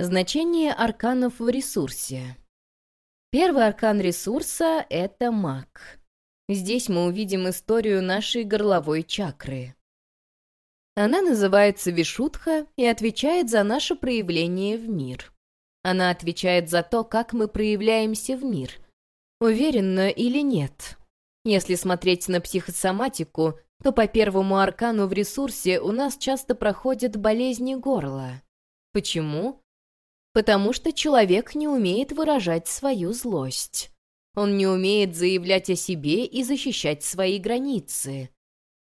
Значение арканов в ресурсе. Первый аркан ресурса — это маг. Здесь мы увидим историю нашей горловой чакры. Она называется Вишутха и отвечает за наше проявление в мир. Она отвечает за то, как мы проявляемся в мир. Уверенно или нет. Если смотреть на психосоматику, то по первому аркану в ресурсе у нас часто проходят болезни горла. Почему? Потому что человек не умеет выражать свою злость. Он не умеет заявлять о себе и защищать свои границы.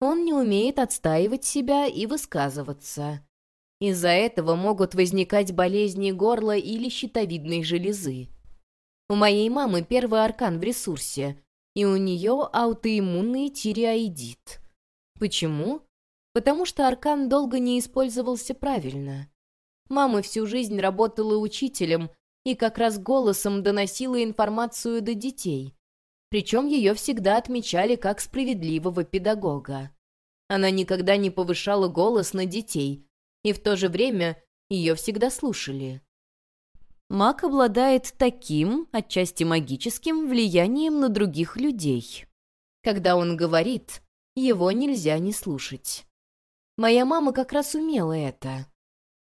Он не умеет отстаивать себя и высказываться. Из-за этого могут возникать болезни горла или щитовидной железы. У моей мамы первый аркан в ресурсе, и у нее аутоиммунный тиреоидит. Почему? Потому что аркан долго не использовался правильно. Мама всю жизнь работала учителем и как раз голосом доносила информацию до детей. Причем ее всегда отмечали как справедливого педагога. Она никогда не повышала голос на детей, и в то же время ее всегда слушали. Маг обладает таким, отчасти магическим, влиянием на других людей. Когда он говорит, его нельзя не слушать. Моя мама как раз умела это.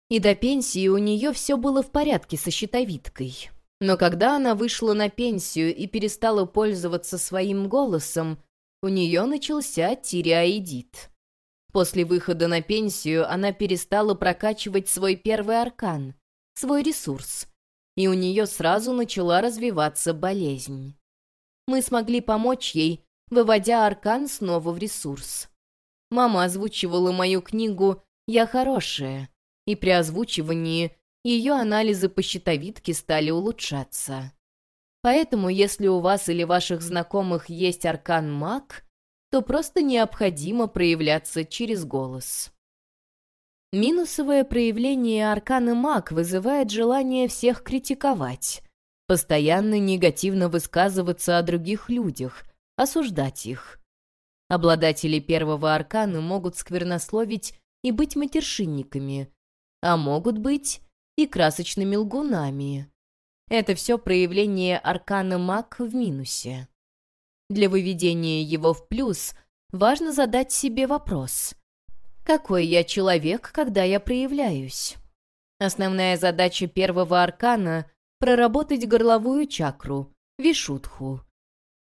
И до пенсии у нее все было в порядке со щитовидкой. Но когда она вышла на пенсию и перестала пользоваться своим голосом, у нее начался тиреоидит. После выхода на пенсию она перестала прокачивать свой первый аркан, свой ресурс, и у нее сразу начала развиваться болезнь. Мы смогли помочь ей, выводя аркан снова в ресурс. Мама озвучивала мою книгу «Я хорошая», и при озвучивании ее анализы по щитовидке стали улучшаться. Поэтому, если у вас или ваших знакомых есть аркан маг, то просто необходимо проявляться через голос. Минусовое проявление аркана маг вызывает желание всех критиковать, постоянно негативно высказываться о других людях, осуждать их. Обладатели первого аркана могут сквернословить и быть матершинниками, а могут быть и красочными лгунами. Это все проявление аркана маг в минусе. Для выведения его в плюс важно задать себе вопрос. Какой я человек, когда я проявляюсь? Основная задача первого аркана — проработать горловую чакру, вишутху.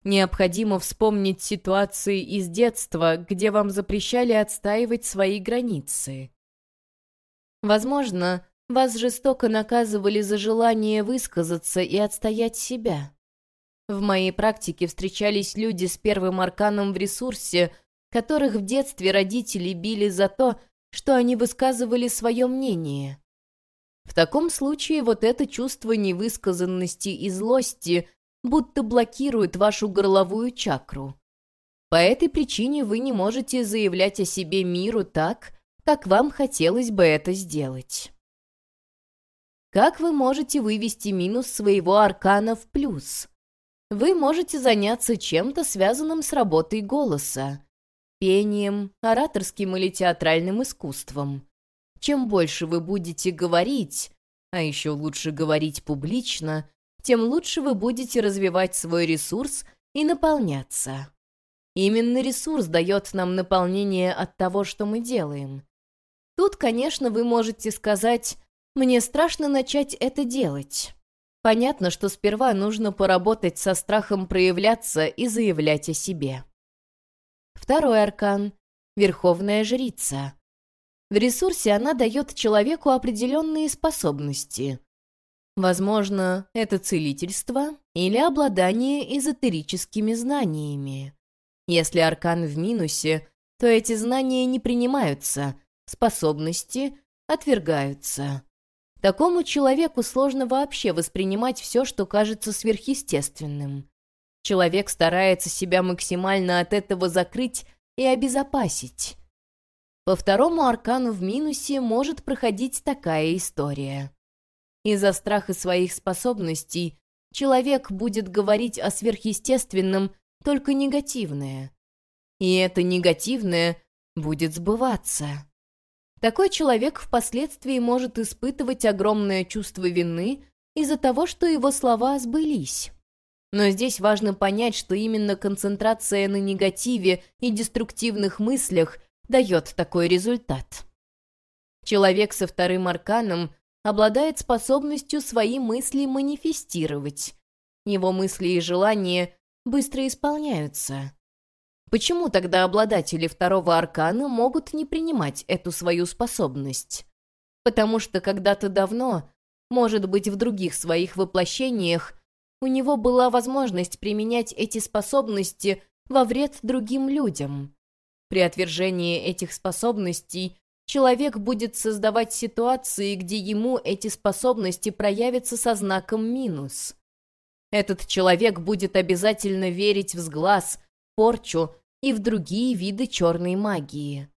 Необходимо вспомнить ситуации из детства, где вам запрещали отстаивать свои границы. Возможно, вас жестоко наказывали за желание высказаться и отстоять себя. В моей практике встречались люди с первым арканом в ресурсе, которых в детстве родители били за то, что они высказывали свое мнение. В таком случае вот это чувство невысказанности и злости будто блокирует вашу горловую чакру. По этой причине вы не можете заявлять о себе миру так, как вам хотелось бы это сделать. Как вы можете вывести минус своего аркана в плюс? Вы можете заняться чем-то, связанным с работой голоса, пением, ораторским или театральным искусством. Чем больше вы будете говорить, а еще лучше говорить публично, тем лучше вы будете развивать свой ресурс и наполняться. Именно ресурс дает нам наполнение от того, что мы делаем. Тут, конечно, вы можете сказать «мне страшно начать это делать». Понятно, что сперва нужно поработать со страхом проявляться и заявлять о себе. Второй аркан — Верховная Жрица. В ресурсе она дает человеку определенные способности. Возможно, это целительство или обладание эзотерическими знаниями. Если аркан в минусе, то эти знания не принимаются, способности отвергаются. Такому человеку сложно вообще воспринимать все, что кажется сверхъестественным. Человек старается себя максимально от этого закрыть и обезопасить. По второму аркану в минусе может проходить такая история. Из-за страха своих способностей человек будет говорить о сверхъестественном только негативное. И это негативное будет сбываться. Такой человек впоследствии может испытывать огромное чувство вины из-за того, что его слова сбылись. Но здесь важно понять, что именно концентрация на негативе и деструктивных мыслях дает такой результат. Человек со вторым арканом обладает способностью свои мысли манифестировать. Его мысли и желания быстро исполняются. Почему тогда обладатели второго аркана могут не принимать эту свою способность? Потому что когда-то давно, может быть, в других своих воплощениях, у него была возможность применять эти способности во вред другим людям. При отвержении этих способностей человек будет создавать ситуации, где ему эти способности проявятся со знаком минус. Этот человек будет обязательно верить в сглаз, порчу и в другие виды черной магии.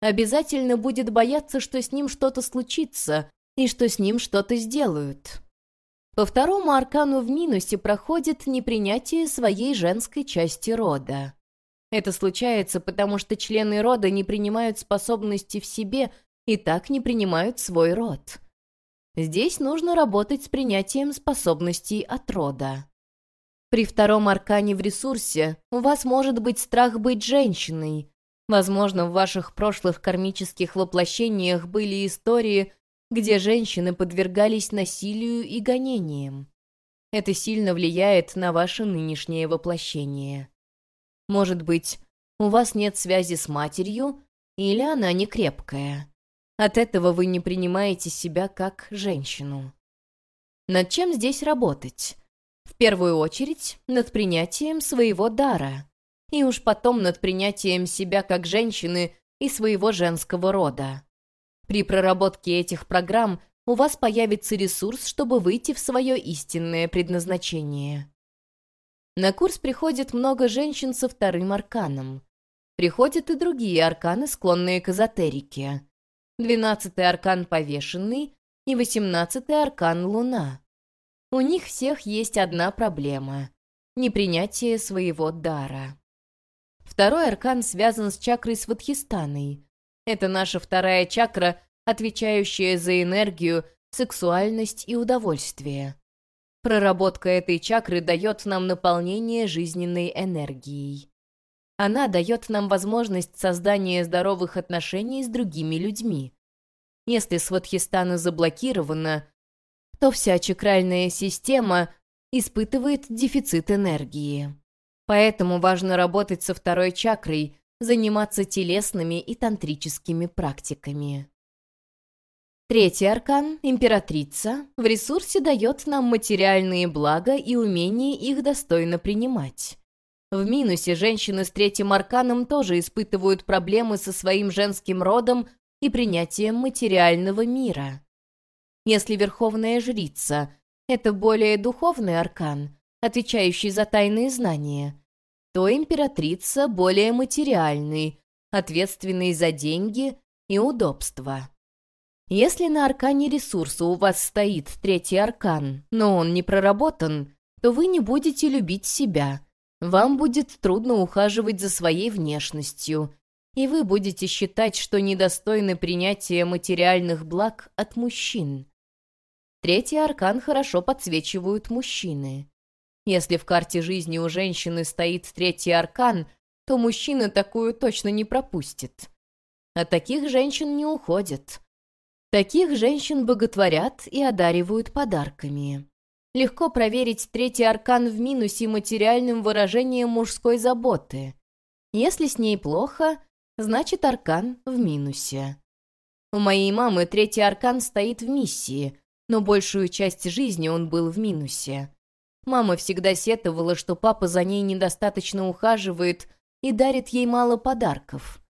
Обязательно будет бояться, что с ним что-то случится и что с ним что-то сделают. По второму аркану в минусе проходит непринятие своей женской части рода. Это случается, потому что члены рода не принимают способности в себе и так не принимают свой род. Здесь нужно работать с принятием способностей от рода. При втором аркане в ресурсе у вас может быть страх быть женщиной. Возможно, в ваших прошлых кармических воплощениях были истории, где женщины подвергались насилию и гонениям. Это сильно влияет на ваше нынешнее воплощение. Может быть, у вас нет связи с матерью, или она не крепкая. От этого вы не принимаете себя как женщину. Над чем здесь работать? В первую очередь, над принятием своего дара. И уж потом над принятием себя как женщины и своего женского рода. При проработке этих программ у вас появится ресурс, чтобы выйти в свое истинное предназначение. На курс приходит много женщин со вторым арканом. Приходят и другие арканы, склонные к эзотерике. Двенадцатый аркан повешенный и восемнадцатый аркан луна. У них всех есть одна проблема — непринятие своего дара. Второй аркан связан с чакрой Сватхистаной, это наша вторая чакра, отвечающая за энергию, сексуальность и удовольствие. Проработка этой чакры дает нам наполнение жизненной энергией. Она дает нам возможность создания здоровых отношений с другими людьми. Если сватхистана заблокирована, то вся чакральная система испытывает дефицит энергии. Поэтому важно работать со второй чакрой, заниматься телесными и тантрическими практиками. Третий аркан, императрица, в ресурсе дает нам материальные блага и умение их достойно принимать. В минусе женщины с третьим арканом тоже испытывают проблемы со своим женским родом и принятием материального мира. Если верховная жрица — это более духовный аркан, отвечающий за тайные знания, то императрица более материальный, ответственный за деньги и удобства. Если на аркане ресурса у вас стоит третий аркан, но он не проработан, то вы не будете любить себя. Вам будет трудно ухаживать за своей внешностью, и вы будете считать, что недостойны принятия материальных благ от мужчин. Третий аркан хорошо подсвечивают мужчины. Если в карте жизни у женщины стоит третий аркан, то мужчина такую точно не пропустит. А таких женщин не уходят. Таких женщин боготворят и одаривают подарками. Легко проверить третий аркан в минусе материальным выражением мужской заботы. Если с ней плохо, значит аркан в минусе. У моей мамы третий аркан стоит в миссии, но большую часть жизни он был в минусе. Мама всегда сетовала, что папа за ней недостаточно ухаживает и дарит ей мало подарков.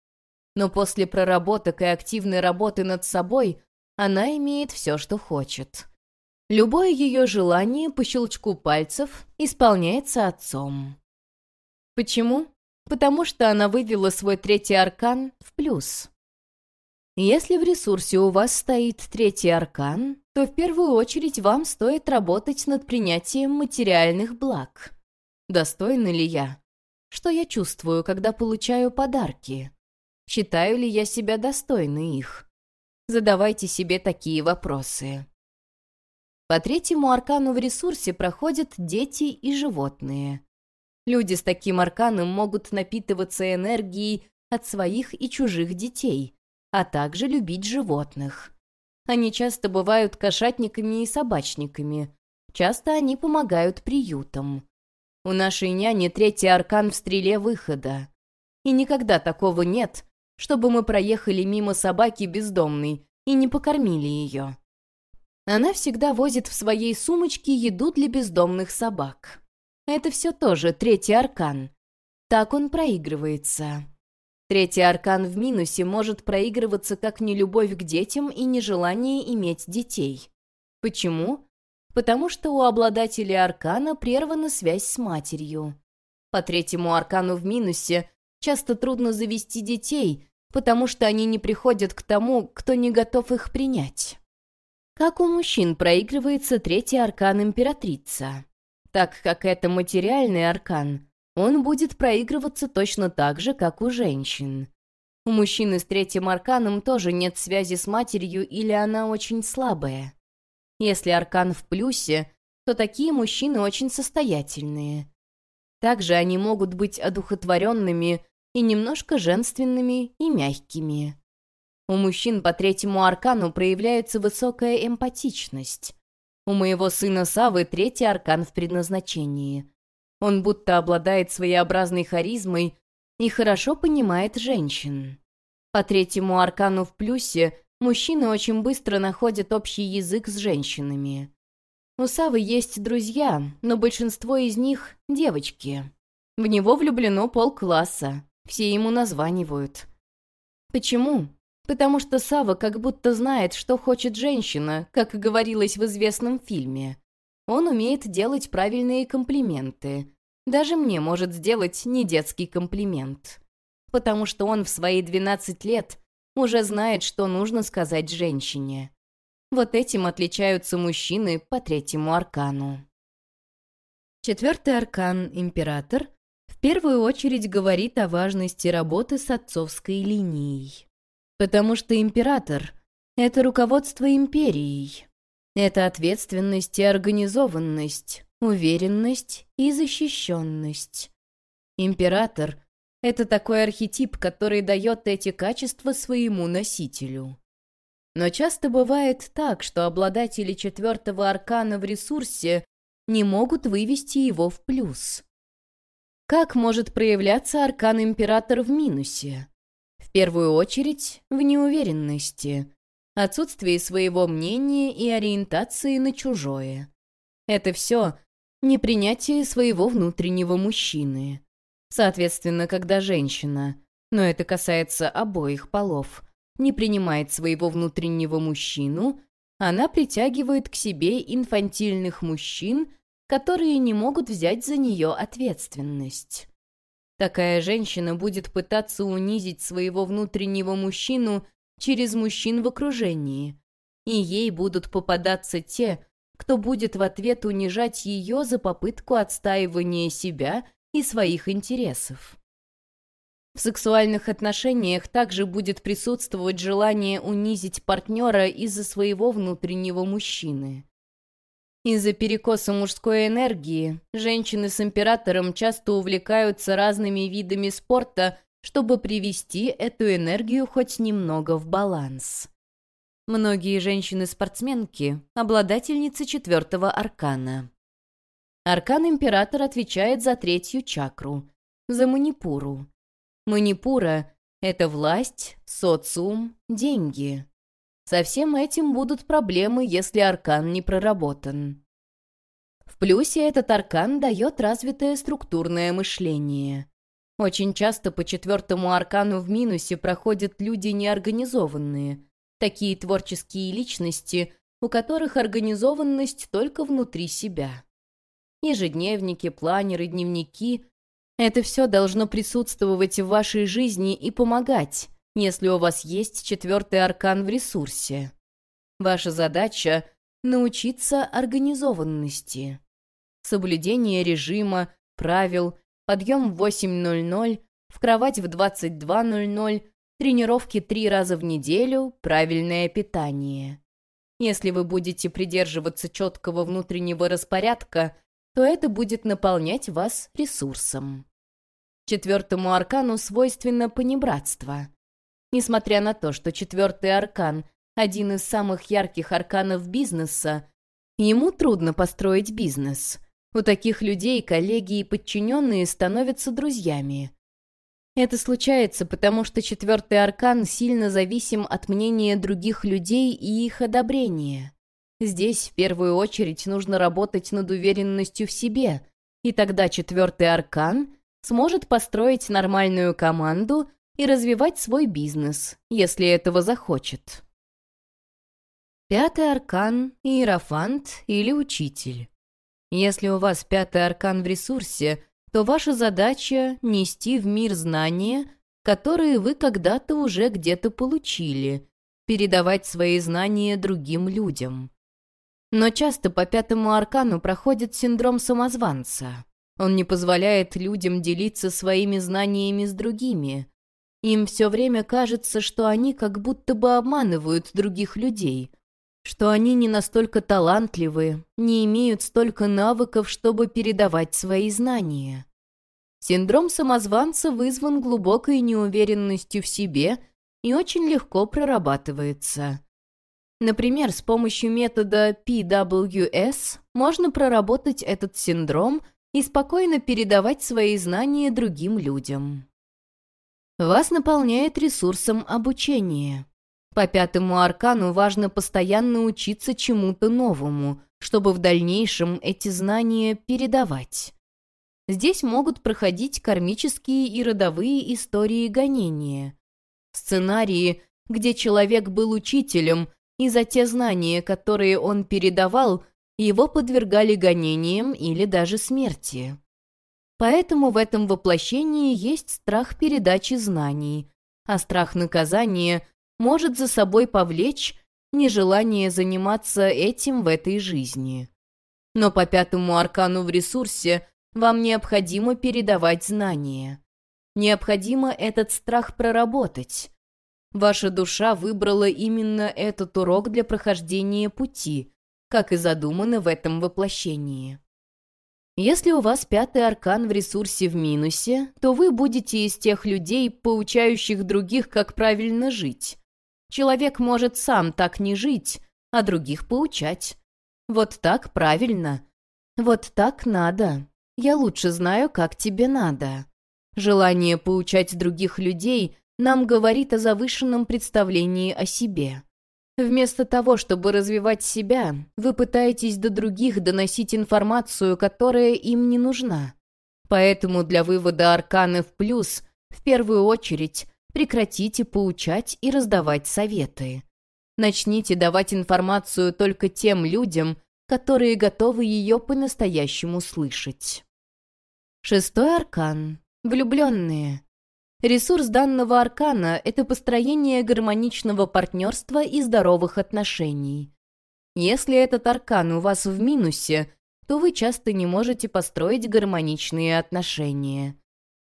Но после проработок и активной работы над собой она имеет все, что хочет. Любое ее желание по щелчку пальцев исполняется отцом. Почему? Потому что она вывела свой третий аркан в плюс. Если в ресурсе у вас стоит третий аркан, то в первую очередь вам стоит работать над принятием материальных благ. Достойна ли я? Что я чувствую, когда получаю подарки? Считаю ли я себя достойной их? задавайте себе такие вопросы. По третьему аркану в ресурсе проходят дети и животные. Люди с таким арканом могут напитываться энергией от своих и чужих детей, а также любить животных. Они часто бывают кошатниками и собачниками. Часто они помогают приютам. У нашей няни третий аркан в стреле выхода. И никогда такого нет, чтобы мы проехали мимо собаки бездомной и не покормили ее. Она всегда возит в своей сумочке еду для бездомных собак. Это все тоже третий аркан. Так он проигрывается. Третий аркан в минусе может проигрываться как нелюбовь к детям и нежелание иметь детей. Почему? Потому что у обладателя аркана прервана связь с матерью. По третьему аркану в минусе часто трудно завести детей, потому что они не приходят к тому, кто не готов их принять. Как у мужчин проигрывается третий аркан императрица. Так как это материальный аркан, он будет проигрываться точно так же, как у женщин. У мужчины с третьим арканом тоже нет связи с матерью или она очень слабая. Если аркан в плюсе, то такие мужчины очень состоятельные. Также они могут быть одухотворенными и немножко женственными и мягкими. У мужчин по третьему аркану проявляется высокая эмпатичность. У моего сына Савы третий аркан в предназначении. Он будто обладает своеобразной харизмой и хорошо понимает женщин. По третьему аркану в плюсе мужчины очень быстро находят общий язык с женщинами. У Савы есть друзья, но большинство из них — девочки. В него влюблено полкласса, все ему названивают. Почему? Потому что Сава как будто знает, что хочет женщина, как говорилось в известном фильме. Он умеет делать правильные комплименты. Даже мне может сделать не детский комплимент. Потому что он в свои 12 лет уже знает, что нужно сказать женщине. Вот этим отличаются мужчины по третьему аркану. Четвертый аркан «Император» в первую очередь говорит о важности работы с отцовской линией. Потому что император — это руководство империей. Это ответственность и организованность, уверенность и защищенность. Император — это такой архетип, который дает эти качества своему носителю. Но часто бывает так, что обладатели четвертого аркана в ресурсе не могут вывести его в плюс. Как может проявляться аркан император в минусе? первую очередь в неуверенности, отсутствии своего мнения и ориентации на чужое. Это все непринятие своего внутреннего мужчины. Соответственно, когда женщина, но это касается обоих полов, не принимает своего внутреннего мужчину, она притягивает к себе инфантильных мужчин, которые не могут взять за нее ответственность. Такая женщина будет пытаться унизить своего внутреннего мужчину через мужчин в окружении, и ей будут попадаться те, кто будет в ответ унижать ее за попытку отстаивания себя и своих интересов. В сексуальных отношениях также будет присутствовать желание унизить партнера из-за своего внутреннего мужчины. Из-за перекоса мужской энергии женщины с императором часто увлекаются разными видами спорта, чтобы привести эту энергию хоть немного в баланс. Многие женщины-спортсменки – обладательницы четвертого аркана. Аркан Император отвечает за третью чакру, за манипуру. Манипура – это власть, социум, деньги. Со всем этим будут проблемы, если аркан не проработан. В плюсе этот аркан дает развитое структурное мышление. Очень часто по четвертому аркану в минусе проходят люди неорганизованные, такие творческие личности, у которых организованность только внутри себя. Ежедневники, планеры, дневники — это все должно присутствовать в вашей жизни и помогать, если у вас есть четвертый аркан в ресурсе. Ваша задача — научиться организованности. Соблюдение режима, правил, подъем в 8.00, в кровать в 22.00, тренировки три раза в неделю, правильное питание. Если вы будете придерживаться четкого внутреннего распорядка, то это будет наполнять вас ресурсом. Четвертому аркану свойственно понебратство. Несмотря на то, что четвертый аркан – один из самых ярких арканов бизнеса, ему трудно построить бизнес. У таких людей коллеги и подчиненные становятся друзьями. Это случается, потому что четвертый аркан сильно зависим от мнения других людей и их одобрения. Здесь в первую очередь нужно работать над уверенностью в себе, и тогда четвертый аркан сможет построить нормальную команду и развивать свой бизнес, если этого захочет. Пятый аркан – иерофант или учитель. Если у вас пятый аркан в ресурсе, то ваша задача – нести в мир знания, которые вы когда-то уже где-то получили, передавать свои знания другим людям. Но часто по пятому аркану проходит синдром самозванца. Он не позволяет людям делиться своими знаниями с другими. Им все время кажется, что они как будто бы обманывают других людей, что они не настолько талантливы, не имеют столько навыков, чтобы передавать свои знания. Синдром самозванца вызван глубокой неуверенностью в себе и очень легко прорабатывается. Например, с помощью метода PWS можно проработать этот синдром – и спокойно передавать свои знания другим людям. Вас наполняет ресурсом обучения. По пятому аркану важно постоянно учиться чему-то новому, чтобы в дальнейшем эти знания передавать. Здесь могут проходить кармические и родовые истории гонения. Сценарии, где человек был учителем, и за те знания, которые он передавал, его подвергали гонениям или даже смерти. Поэтому в этом воплощении есть страх передачи знаний, а страх наказания может за собой повлечь нежелание заниматься этим в этой жизни. Но по пятому аркану в ресурсе вам необходимо передавать знания. Необходимо этот страх проработать. Ваша душа выбрала именно этот урок для прохождения пути, как и задумано в этом воплощении. Если у вас пятый аркан в ресурсе в минусе, то вы будете из тех людей, поучающих других, как правильно жить. Человек может сам так не жить, а других поучать. Вот так правильно. Вот так надо. Я лучше знаю, как тебе надо. Желание поучать других людей нам говорит о завышенном представлении о себе. Вместо того, чтобы развивать себя, вы пытаетесь до других доносить информацию, которая им не нужна. Поэтому для вывода арканы в плюс, в первую очередь, прекратите поучать и раздавать советы. Начните давать информацию только тем людям, которые готовы ее по-настоящему слышать. Шестой аркан. Влюбленные. Ресурс данного аркана – это построение гармоничного партнерства и здоровых отношений. Если этот аркан у вас в минусе, то вы часто не можете построить гармоничные отношения.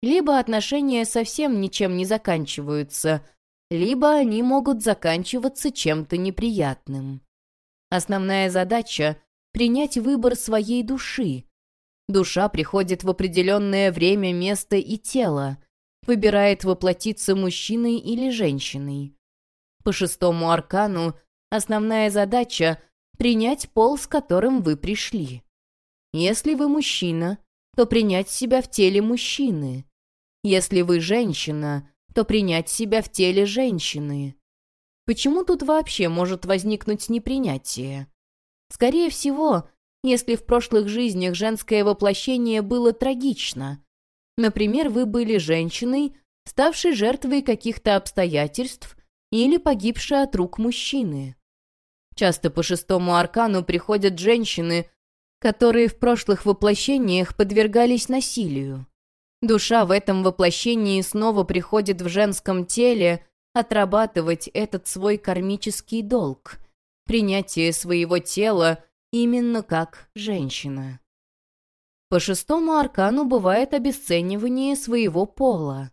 Либо отношения совсем ничем не заканчиваются, либо они могут заканчиваться чем-то неприятным. Основная задача – принять выбор своей души. Душа приходит в определенное время, место и тело – выбирает воплотиться мужчиной или женщиной. По шестому аркану основная задача — принять пол, с которым вы пришли. Если вы мужчина, то принять себя в теле мужчины. Если вы женщина, то принять себя в теле женщины. Почему тут вообще может возникнуть непринятие? Скорее всего, если в прошлых жизнях женское воплощение было трагично, Например, вы были женщиной, ставшей жертвой каких-то обстоятельств или погибшей от рук мужчины. Часто по шестому аркану приходят женщины, которые в прошлых воплощениях подвергались насилию. Душа в этом воплощении снова приходит в женском теле отрабатывать этот свой кармический долг, принятие своего тела именно как женщина. По шестому аркану бывает обесценивание своего пола.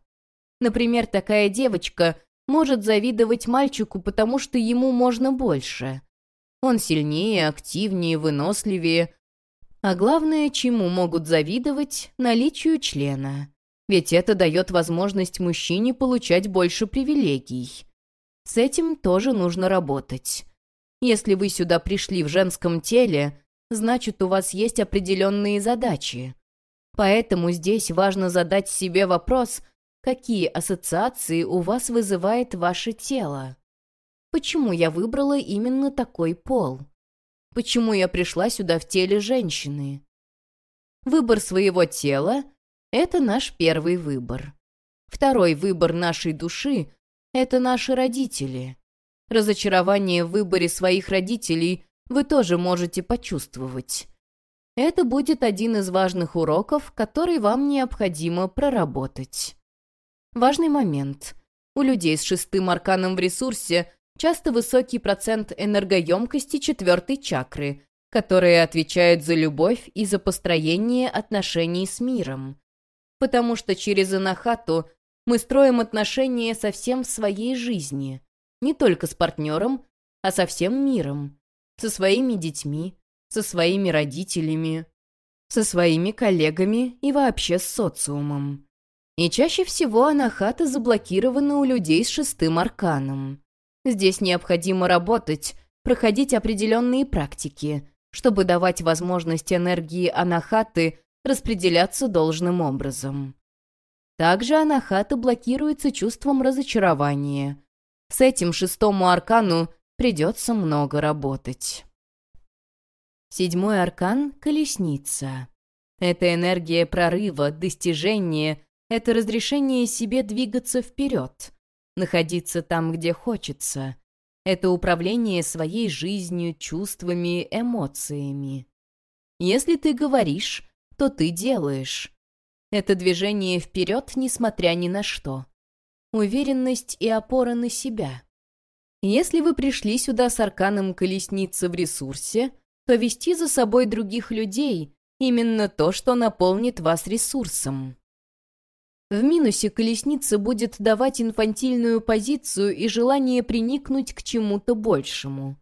Например, такая девочка может завидовать мальчику, потому что ему можно больше. Он сильнее, активнее, выносливее. А главное, чему могут завидовать – наличию члена. Ведь это дает возможность мужчине получать больше привилегий. С этим тоже нужно работать. Если вы сюда пришли в женском теле, значит, у вас есть определенные задачи. Поэтому здесь важно задать себе вопрос, какие ассоциации у вас вызывает ваше тело. Почему я выбрала именно такой пол? Почему я пришла сюда в теле женщины? Выбор своего тела — это наш первый выбор. Второй выбор нашей души — это наши родители. Разочарование в выборе своих родителей вы тоже можете почувствовать. Это будет один из важных уроков, который вам необходимо проработать. Важный момент. У людей с шестым арканом в ресурсе часто высокий процент энергоемкости четвертой чакры, которая отвечает за любовь и за построение отношений с миром. Потому что через анахату мы строим отношения со всем в своей жизни, не только с партнером, а со всем миром, со своими детьми, со своими родителями, со своими коллегами и вообще с социумом. И чаще всего анахата заблокирована у людей с шестым арканом. Здесь необходимо работать, проходить определенные практики, чтобы давать возможность энергии анахаты распределяться должным образом. Также анахата блокируется чувством разочарования. С этим шестому аркану придется много работать. Седьмой аркан — колесница. Это энергия прорыва, достижения, это разрешение себе двигаться вперед, находиться там, где хочется. Это управление своей жизнью, чувствами, эмоциями. Если ты говоришь, то ты делаешь. Это движение вперед, несмотря ни на что. Уверенность и опора на себя. Если вы пришли сюда с арканом колесницы в ресурсе, то вести за собой других людей — именно то, что наполнит вас ресурсом. В минусе колесница будет давать инфантильную позицию и желание приникнуть к чему-то большему.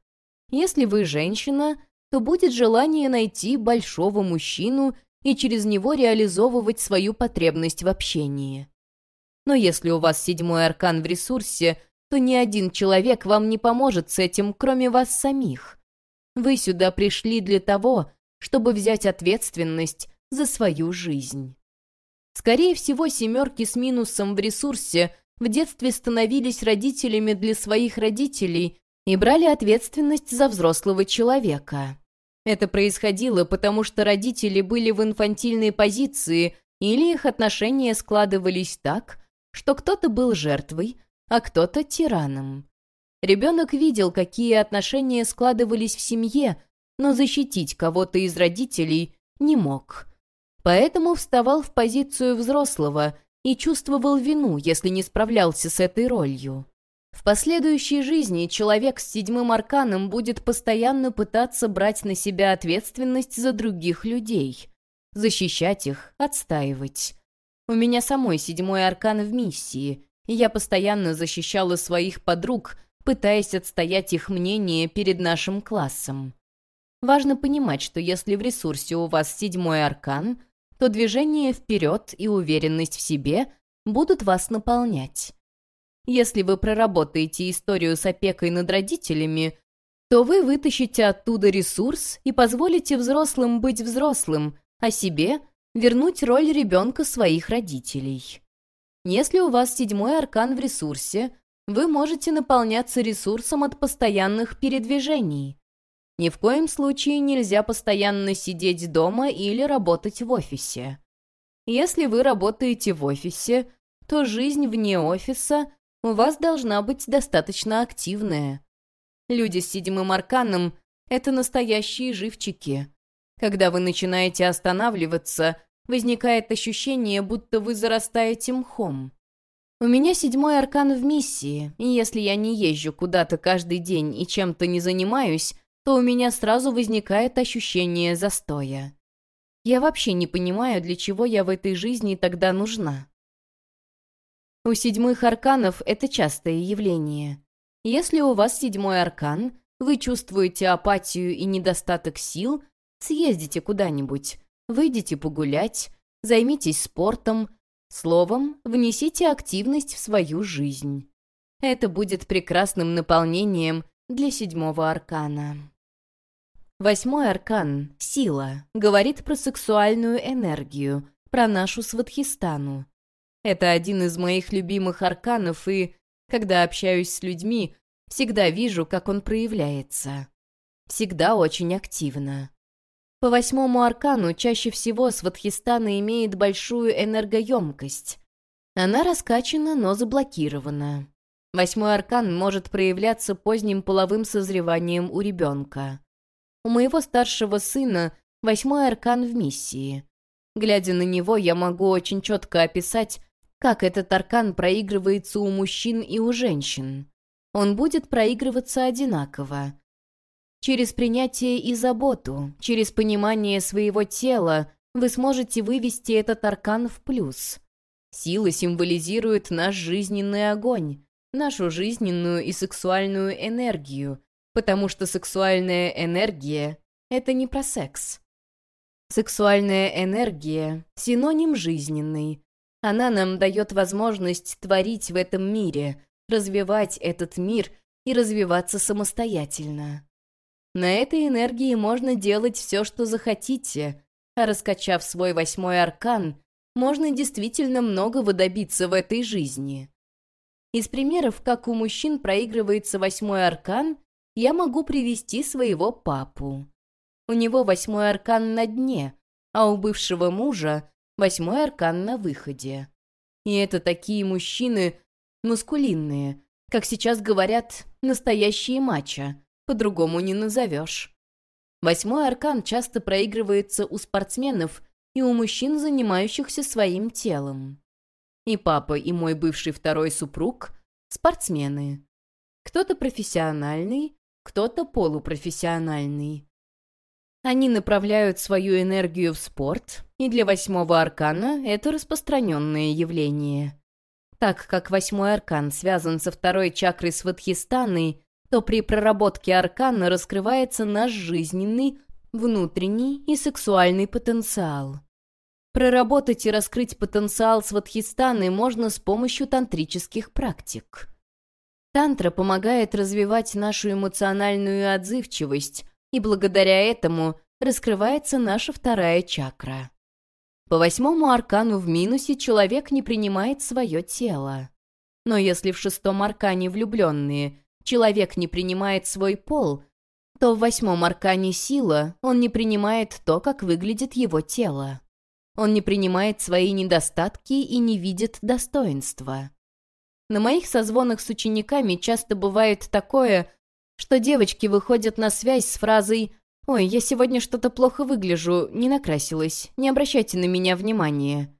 Если вы женщина, то будет желание найти большого мужчину и через него реализовывать свою потребность в общении. Но если у вас седьмой аркан в ресурсе, то ни один человек вам не поможет с этим, кроме вас самих. Вы сюда пришли для того, чтобы взять ответственность за свою жизнь. Скорее всего, семерки с минусом в ресурсе в детстве становились родителями для своих родителей и брали ответственность за взрослого человека. Это происходило, потому что родители были в инфантильной позиции или их отношения складывались так, что кто-то был жертвой, а кто-то тираном. Ребенок видел, какие отношения складывались в семье, но защитить кого-то из родителей не мог. Поэтому вставал в позицию взрослого и чувствовал вину, если не справлялся с этой ролью. В последующей жизни человек с седьмым арканом будет постоянно пытаться брать на себя ответственность за других людей, защищать их, отстаивать. У меня самой седьмой аркан в миссии, и я постоянно защищала своих подруг, пытаясь отстоять их мнение перед нашим классом. Важно понимать, что если в ресурсе у вас седьмой аркан — то движение вперед и уверенность в себе будут вас наполнять. Если вы проработаете историю с опекой над родителями, то вы вытащите оттуда ресурс и позволите взрослым быть взрослым, а себе вернуть роль ребенка своих родителей. Если у вас седьмой аркан в ресурсе, вы можете наполняться ресурсом от постоянных передвижений. Ни в коем случае нельзя постоянно сидеть дома или работать в офисе. Если вы работаете в офисе, то жизнь вне офиса у вас должна быть достаточно активная. Люди с седьмым арканом — это настоящие живчики. Когда вы начинаете останавливаться, возникает ощущение, будто вы зарастаете мхом. У меня седьмой аркан в миссии, и если я не езжу куда-то каждый день и чем-то не занимаюсь, то у меня сразу возникает ощущение застоя. Я вообще не понимаю, для чего я в этой жизни тогда нужна. У седьмых арканов это частое явление. Если у вас седьмой аркан, вы чувствуете апатию и недостаток сил, съездите куда-нибудь, выйдите погулять, займитесь спортом, словом, внесите активность в свою жизнь. Это будет прекрасным наполнением для седьмого аркана. Восьмой аркан — сила, говорит про сексуальную энергию, про нашу сватхистану. Это один из моих любимых арканов, и, когда общаюсь с людьми, всегда вижу, как он проявляется. Всегда очень активно. По восьмому аркану чаще всего сватхистана имеет большую энергоемкость. Она раскачана, но заблокирована. Восьмой аркан может проявляться поздним половым созреванием у ребенка. У моего старшего сына восьмой аркан в миссии. Глядя на него, я могу очень четко описать, как этот аркан проигрывается у мужчин и у женщин. Он будет проигрываться одинаково. Через принятие и заботу, через понимание своего тела вы сможете вывести этот аркан в плюс. Сила символизирует наш жизненный огонь, нашу жизненную и сексуальную энергию, потому что сексуальная энергия — это не про секс. Сексуальная энергия — синоним жизненной, она нам дает возможность творить в этом мире, развивать этот мир и развиваться самостоятельно. На этой энергии можно делать все, что захотите, а раскачав свой восьмой аркан, можно действительно многого добиться в этой жизни. Из примеров, как у мужчин проигрывается восьмой аркан, я могу привести своего папу. У него восьмой аркан на дне, а у бывшего мужа восьмой аркан на выходе. И это такие мужчины мускулинные, как сейчас говорят, настоящие мачо, по-другому не назовешь. Восьмой аркан часто проигрывается у спортсменов и у мужчин, занимающихся своим телом. И папа, и мой бывший второй супруг – спортсмены. Кто-то профессиональный, кто-то полупрофессиональный. Они направляют свою энергию в спорт, и для восьмого аркана это распространенное явление. Так как восьмой аркан связан со второй чакрой Сватхистаны, то при проработке аркана раскрывается наш жизненный, внутренний и сексуальный потенциал. Проработать и раскрыть потенциал Сватхистаны можно с помощью тантрических практик. Тантра помогает развивать нашу эмоциональную отзывчивость, и благодаря этому раскрывается наша вторая чакра. По восьмому аркану в минусе человек не принимает свое тело. Но если в шестом аркане влюбленные человек не принимает свой пол, то в восьмом аркане сила он не принимает то, как выглядит его тело. Он не принимает свои недостатки и не видит достоинства. На моих созвонах с учениками часто бывает такое, что девочки выходят на связь с фразой «Ой, я сегодня что-то плохо выгляжу, не накрасилась, не обращайте на меня внимания».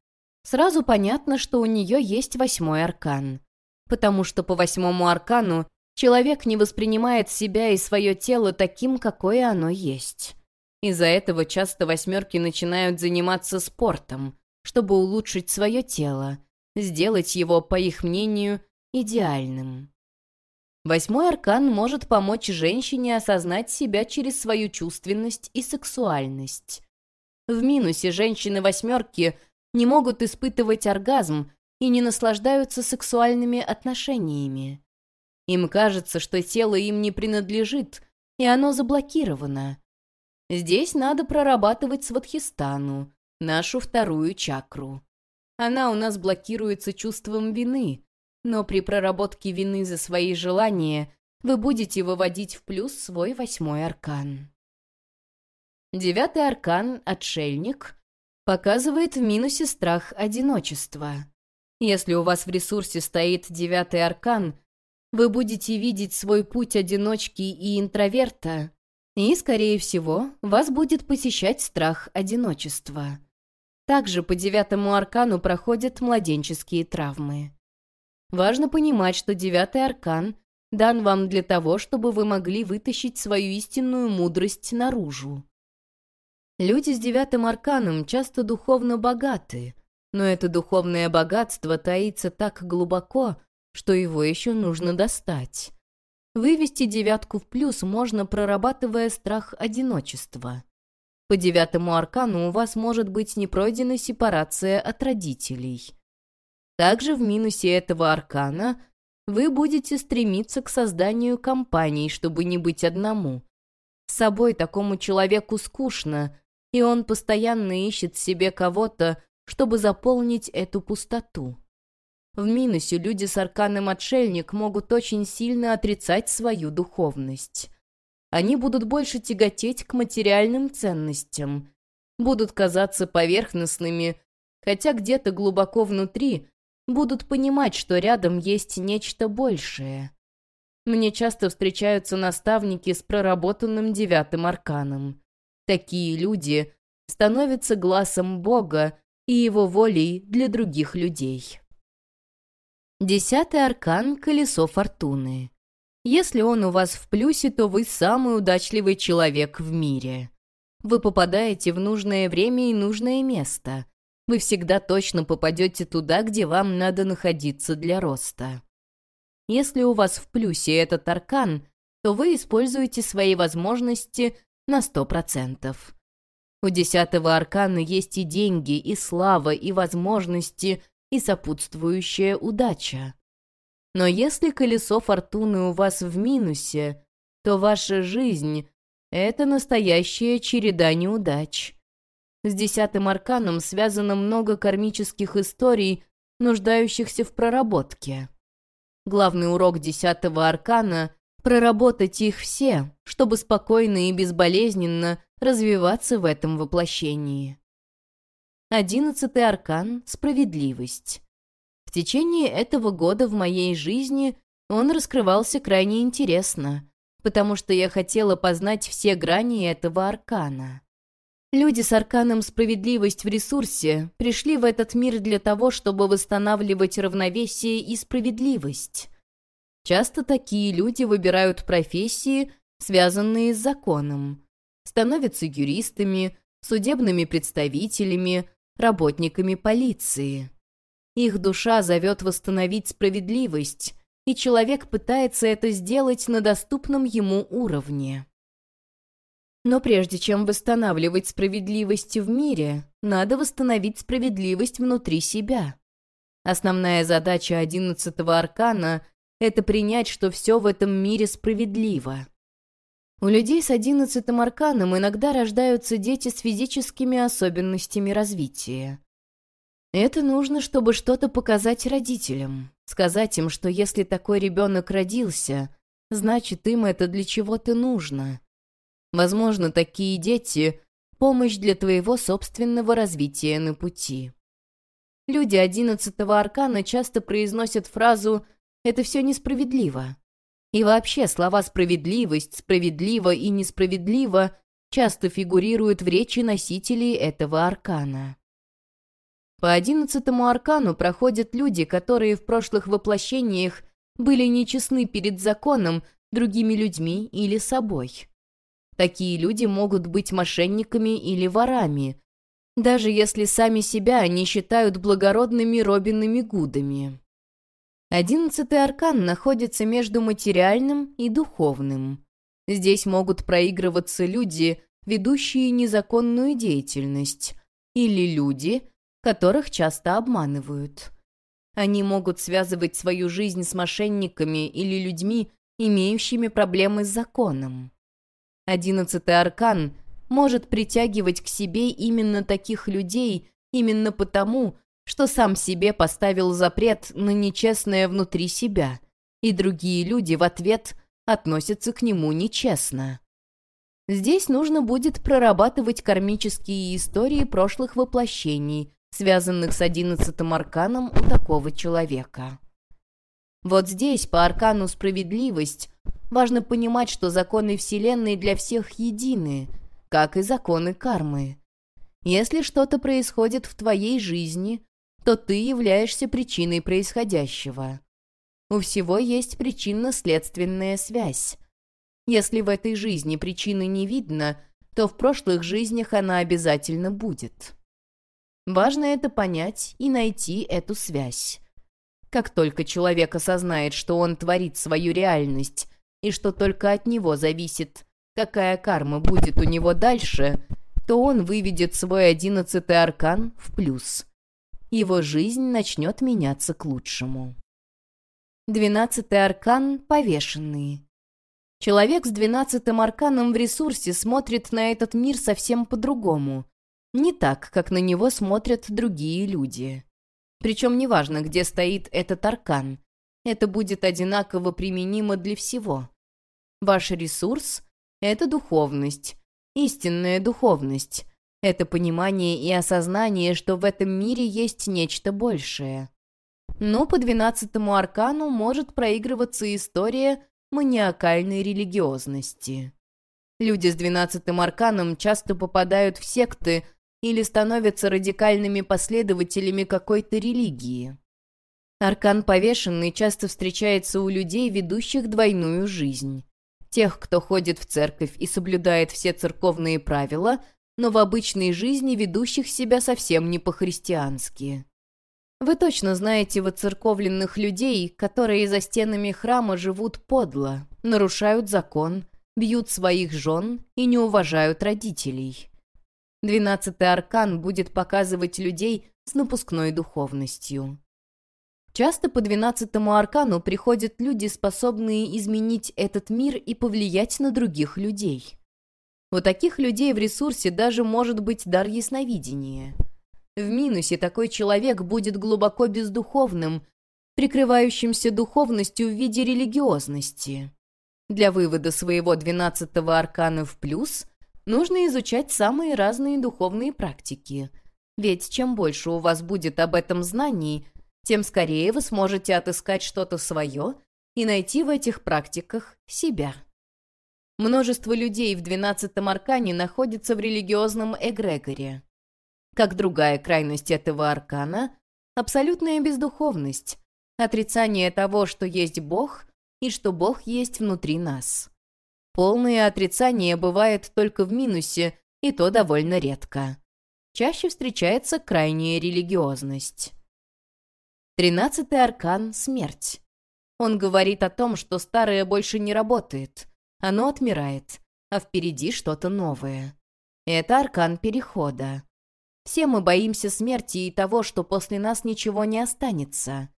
Сразу понятно, что у нее есть восьмой аркан. Потому что по восьмому аркану человек не воспринимает себя и свое тело таким, какое оно есть. Из-за этого часто восьмерки начинают заниматься спортом, чтобы улучшить свое тело, сделать его, по их мнению, идеальным. Восьмой аркан может помочь женщине осознать себя через свою чувственность и сексуальность. В минусе женщины-восьмерки не могут испытывать оргазм и не наслаждаются сексуальными отношениями. Им кажется, что тело им не принадлежит, и оно заблокировано. Здесь надо прорабатывать сватхистану, нашу вторую чакру. Она у нас блокируется чувством вины, но при проработке вины за свои желания вы будете выводить в плюс свой восьмой аркан. Девятый аркан «Отшельник» показывает в минусе страх одиночества. Если у вас в ресурсе стоит девятый аркан, вы будете видеть свой путь одиночки и интроверта, и, скорее всего, вас будет посещать страх одиночества. Также по девятому аркану проходят младенческие травмы. Важно понимать, что девятый аркан дан вам для того, чтобы вы могли вытащить свою истинную мудрость наружу. Люди с девятым арканом часто духовно богаты, но это духовное богатство таится так глубоко, что его еще нужно достать. Вывести девятку в плюс можно, прорабатывая страх одиночества. По девятому аркану у вас может быть не пройдена сепарация от родителей. Также в минусе этого аркана вы будете стремиться к созданию компании, чтобы не быть одному. С собой такому человеку скучно, и он постоянно ищет себе кого-то, чтобы заполнить эту пустоту. В минусе люди с арканом отшельник могут очень сильно отрицать свою духовность. Они будут больше тяготеть к материальным ценностям, будут казаться поверхностными, хотя где-то глубоко внутри будут понимать, что рядом есть нечто большее. Мне часто встречаются наставники с проработанным девятым арканом. Такие люди становятся глазом Бога и его волей для других людей. Десятый аркан — колесо фортуны. Если он у вас в плюсе, то вы самый удачливый человек в мире. Вы попадаете в нужное время и нужное место. Вы всегда точно попадете туда, где вам надо находиться для роста. Если у вас в плюсе этот аркан, то вы используете свои возможности на 100%. У десятого аркана есть и деньги, и слава, и возможности, и сопутствующая удача. Но если колесо фортуны у вас в минусе, то ваша жизнь — это настоящая череда неудач. С десятым арканом связано много кармических историй, нуждающихся в проработке. Главный урок десятого аркана — проработать их все, чтобы спокойно и безболезненно развиваться в этом воплощении. Одиннадцатый аркан — справедливость. Течение этого года в моей жизни он раскрывался крайне интересно, потому что я хотела познать все грани этого аркана. Люди с арканом «Справедливость в ресурсе» пришли в этот мир для того, чтобы восстанавливать равновесие и справедливость. Часто такие люди выбирают профессии, связанные с законом, становятся юристами, судебными представителями, работниками полиции. Их душа зовет восстановить справедливость, и человек пытается это сделать на доступном ему уровне. Но прежде чем восстанавливать справедливость в мире, надо восстановить справедливость внутри себя. Основная задача одиннадцатого аркана — это принять, что все в этом мире справедливо. У людей с одиннадцатым арканом иногда рождаются дети с физическими особенностями развития. Это нужно, чтобы что-то показать родителям, сказать им, что если такой ребенок родился, значит, им это для чего-то нужно. Возможно, такие дети — помощь для твоего собственного развития на пути. Люди одиннадцатого аркана часто произносят фразу «это все несправедливо», и вообще слова «справедливость», «справедливо» и «несправедливо» часто фигурируют в речи носителей этого аркана. По одиннадцатому аркану проходят люди, которые в прошлых воплощениях были нечестны перед законом, другими людьми или собой. Такие люди могут быть мошенниками или ворами, даже если сами себя они считают благородными Робинами Гудами. Одиннадцатый аркан находится между материальным и духовным. Здесь могут проигрываться люди, ведущие незаконную деятельность, или люди, которых часто обманывают. Они могут связывать свою жизнь с мошенниками или людьми, имеющими проблемы с законом. Одиннадцатый аркан может притягивать к себе именно таких людей именно потому, что сам себе поставил запрет на нечестное внутри себя, и другие люди в ответ относятся к нему нечестно. Здесь нужно будет прорабатывать кармические истории прошлых воплощений, связанных с одиннадцатым арканом у такого человека. Вот здесь, по аркану «Справедливость», важно понимать, что законы Вселенной для всех едины, как и законы кармы. Если что-то происходит в твоей жизни, то ты являешься причиной происходящего. У всего есть причинно-следственная связь. Если в этой жизни причины не видно, то в прошлых жизнях она обязательно будет. Важно это понять и найти эту связь. Как только человек осознает, что он творит свою реальность, и что только от него зависит, какая карма будет у него дальше, то он выведет свой одиннадцатый аркан в плюс. Его жизнь начнет меняться к лучшему. Двенадцатый аркан — повешенный. Человек с двенадцатым арканом в ресурсе смотрит на этот мир совсем по-другому. Не так, как на него смотрят другие люди. Причем неважно, где стоит этот аркан. Это будет одинаково применимо для всего. Ваш ресурс — это духовность, истинная духовность. Это понимание и осознание, что в этом мире есть нечто большее. Но по двенадцатому аркану может проигрываться история маниакальной религиозности. Люди с двенадцатым арканом часто попадают в секты или становятся радикальными последователями какой-то религии. Аркан повешенный часто встречается у людей, ведущих двойную жизнь. Тех, кто ходит в церковь и соблюдает все церковные правила, но в обычной жизни ведущих себя совсем не по-христиански. Вы точно знаете воцерковленных людей, которые за стенами храма живут подло, нарушают закон, бьют своих жен и не уважают родителей. Двенадцатый аркан будет показывать людей с напускной духовностью. Часто по двенадцатому аркану приходят люди, способные изменить этот мир и повлиять на других людей. У таких людей в ресурсе даже может быть дар ясновидения – в минусе такой человек будет глубоко бездуховным, прикрывающимся духовностью в виде религиозности. Для вывода своего двенадцатого аркана в плюс нужно изучать самые разные духовные практики. Ведь чем больше у вас будет об этом знаний, тем скорее вы сможете отыскать что-то свое и найти в этих практиках себя. Множество людей в двенадцатом аркане находится в религиозном эгрегоре. Как другая крайность этого аркана — абсолютная бездуховность, отрицание того, что есть Бог и что Бог есть внутри нас. Полное отрицание бывает только в минусе, и то довольно редко. Чаще встречается крайняя религиозность. Тринадцатый аркан — смерть. Он говорит о том, что старое больше не работает, оно отмирает, а впереди что-то новое. Это аркан перехода. Все мы боимся смерти и того, что после нас ничего не останется.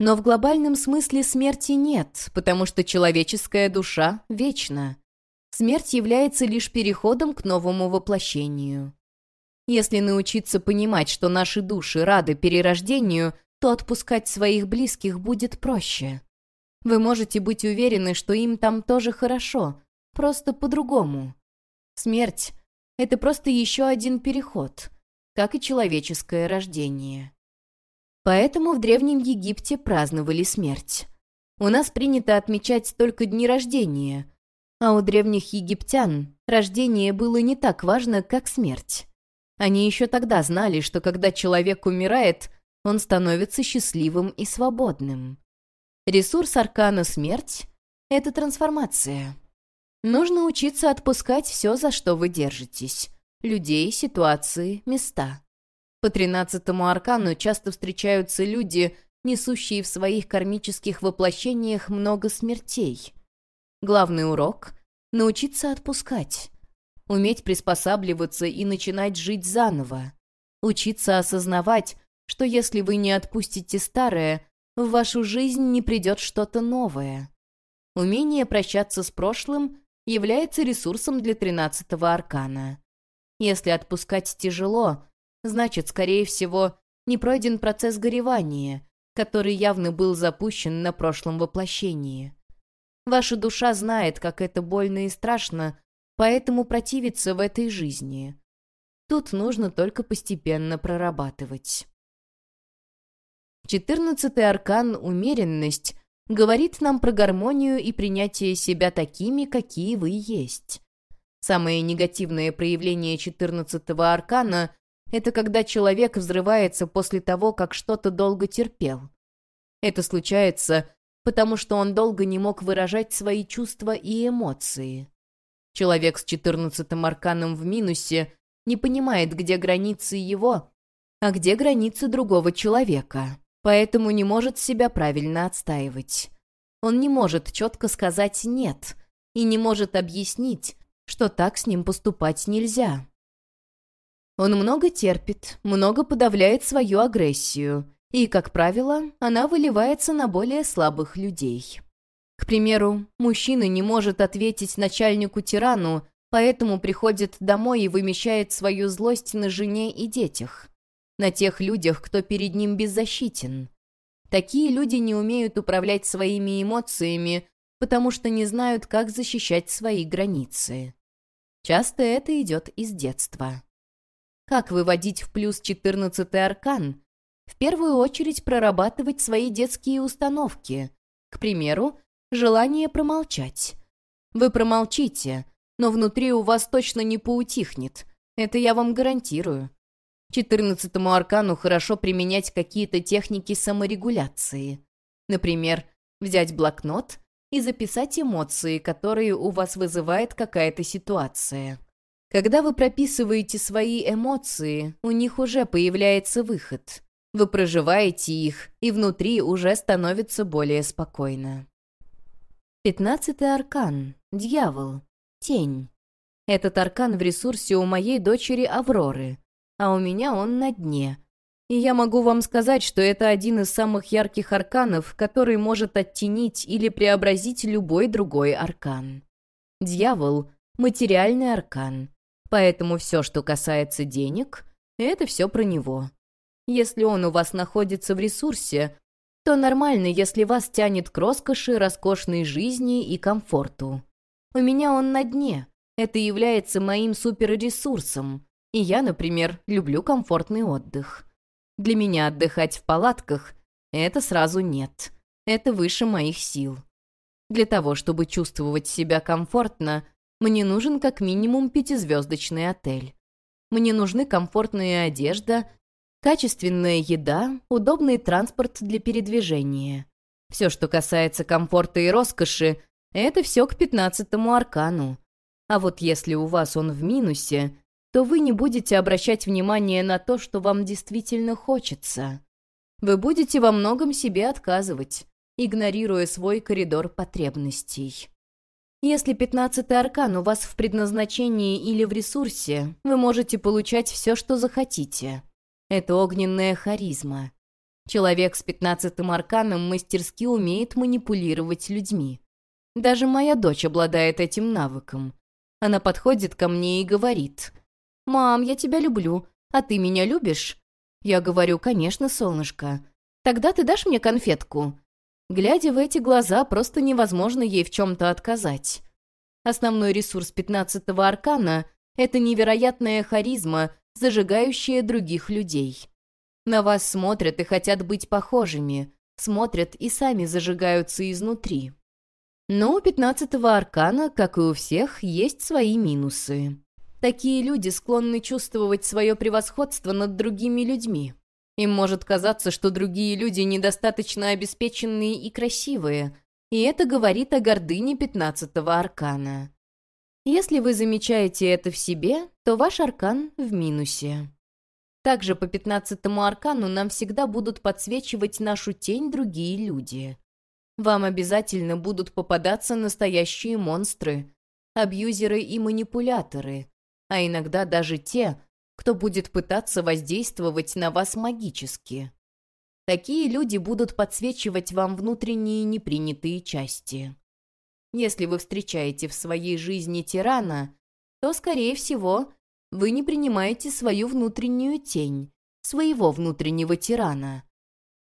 Но в глобальном смысле смерти нет, потому что человеческая душа вечна. Смерть является лишь переходом к новому воплощению. Если научиться понимать, что наши души рады перерождению, то отпускать своих близких будет проще. Вы можете быть уверены, что им там тоже хорошо, просто по-другому. Смерть — это просто еще один переход — как и человеческое рождение. Поэтому в Древнем Египте праздновали смерть. У нас принято отмечать только дни рождения, а у древних египтян рождение было не так важно, как смерть. Они еще тогда знали, что когда человек умирает, он становится счастливым и свободным. Ресурс аркана «Смерть» — это трансформация. Нужно учиться отпускать все, за что вы держитесь людей, ситуации, места. По тринадцатому аркану часто встречаются люди, несущие в своих кармических воплощениях много смертей. Главный урок — научиться отпускать, уметь приспосабливаться и начинать жить заново, учиться осознавать, что если вы не отпустите старое, в вашу жизнь не придет что-то новое. Умение прощаться с прошлым является ресурсом для тринадцатого аркана. Если отпускать тяжело, значит, скорее всего, не пройден процесс горевания, который явно был запущен на прошлом воплощении. Ваша душа знает, как это больно и страшно, поэтому противится в этой жизни. Тут нужно только постепенно прорабатывать. Четырнадцатый аркан «Умеренность» говорит нам про гармонию и принятие себя такими, какие вы есть. Самое негативное проявление четырнадцатого аркана — это когда человек взрывается после того, как что-то долго терпел. Это случается, потому что он долго не мог выражать свои чувства и эмоции. Человек с четырнадцатым арканом в минусе не понимает, где границы его, а где границы другого человека, поэтому не может себя правильно отстаивать. Он не может четко сказать «нет» и не может объяснить, что так с ним поступать нельзя. Он много терпит, много подавляет свою агрессию, и, как правило, она выливается на более слабых людей. К примеру, мужчина не может ответить начальнику-тирану, поэтому приходит домой и вымещает свою злость на жене и детях. На тех людях, кто перед ним беззащитен. Такие люди не умеют управлять своими эмоциями, потому что не знают, как защищать свои границы. Часто это идет из детства. Как выводить в плюс 14 аркан? В первую очередь прорабатывать свои детские установки. К примеру, желание промолчать. Вы промолчите, но внутри у вас точно не поутихнет. Это я вам гарантирую. Четырнадцатому аркану хорошо применять какие-то техники саморегуляции. Например, взять блокнот и записать эмоции, которые у вас вызывает какая-то ситуация. Когда вы прописываете свои эмоции, у них уже появляется выход. Вы проживаете их, и внутри уже становится более спокойно. Пятнадцатый аркан. Дьявол. Тень. Этот аркан в ресурсе у моей дочери Авроры, а у меня он на дне. И я могу вам сказать, что это один из самых ярких арканов, который может оттенить или преобразить любой другой аркан. Дьявол — материальный аркан. Поэтому все, что касается денег, это все про него. Если он у вас находится в ресурсе, то нормально, если вас тянет к роскоши, роскошной жизни и комфорту. У меня он на дне. Это является моим суперресурсом. И я, например, люблю комфортный отдых. Для меня отдыхать в палатках — это сразу нет. Это выше моих сил. Для того, чтобы чувствовать себя комфортно, мне нужен как минимум пятизвездочный отель. Мне нужны комфортная одежда, качественная еда, удобный транспорт для передвижения. Все, что касается комфорта и роскоши, это все к пятнадцатому аркану. А вот если у вас он в минусе, то вы не будете обращать внимание на то, что вам действительно хочется. Вы будете во многом себе отказывать, игнорируя свой коридор потребностей. Если пятнадцатый аркан у вас в предназначении или в ресурсе, вы можете получать все, что захотите. Это огненная харизма. Человек с пятнадцатым арканом мастерски умеет манипулировать людьми. Даже моя дочь обладает этим навыком. Она подходит ко мне и говорит, «Мам, я тебя люблю, а ты меня любишь?» Я говорю, «Конечно, солнышко. Тогда ты дашь мне конфетку?» Глядя в эти глаза, просто невозможно ей в чем-то отказать. Основной ресурс пятнадцатого аркана — это невероятная харизма, зажигающая других людей. На вас смотрят и хотят быть похожими, смотрят и сами зажигаются изнутри. Но у пятнадцатого аркана, как и у всех, есть свои минусы. Такие люди склонны чувствовать свое превосходство над другими людьми. Им может казаться, что другие люди недостаточно обеспеченные и красивые, и это говорит о гордыне пятнадцатого аркана. Если вы замечаете это в себе, то ваш аркан в минусе. Также по пятнадцатому аркану нам всегда будут подсвечивать нашу тень другие люди. Вам обязательно будут попадаться настоящие монстры, абьюзеры и манипуляторы, а иногда даже те, кто будет пытаться воздействовать на вас магически. Такие люди будут подсвечивать вам внутренние непринятые части. Если вы встречаете в своей жизни тирана, то, скорее всего, вы не принимаете свою внутреннюю тень, своего внутреннего тирана.